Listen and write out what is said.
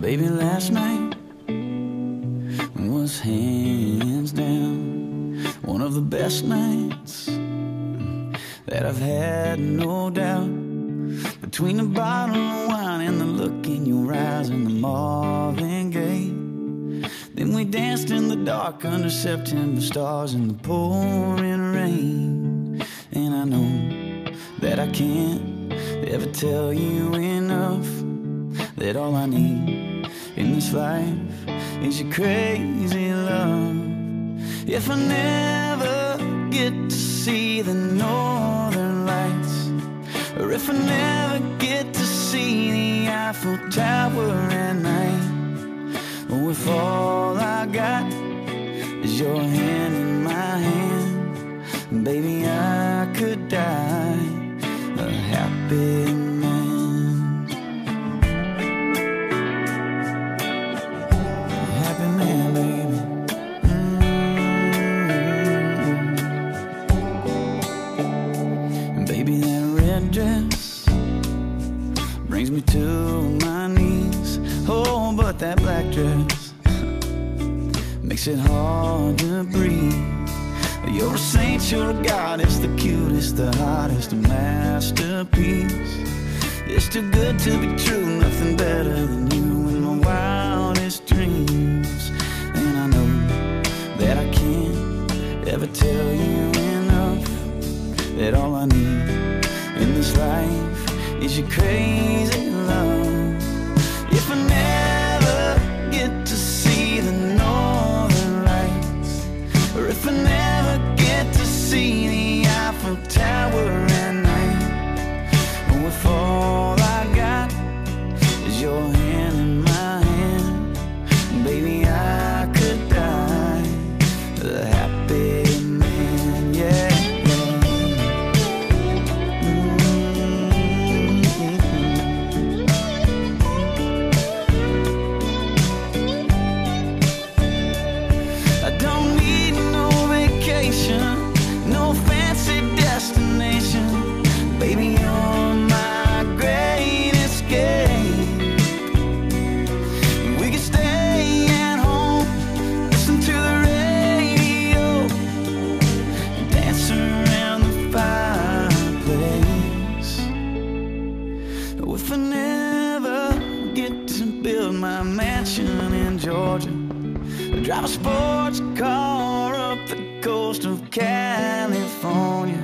Baby, last night was hands down one of the best nights that I've had, no doubt. Between the bottle of wine and the look in your eyes and the we danced in the dark under September stars in the pouring rain. And I know that I can't ever tell you enough that all I need in this life is your crazy love. If I never get to see the northern lights, or if I never get to see the Eiffel Tower at night, or if all I got is your hand in my hand, baby, I could die a happy man. Happy man, baby. Mm. Baby, that red dress brings me to my knees. Oh, but that black dress makes it hard to breathe. You're a saint, you're a goddess, the cutest, the hottest, masterpiece. It's too good to be true, nothing better than you in my wildest dreams. And I know that I can't ever tell you enough that all I need in this life is your crazy love. Destination. Baby, you're my great escape. We can stay at home, listen to the radio, dance around the fireplace. If I never get to build my mansion in Georgia, drive a sports car up the coast of California.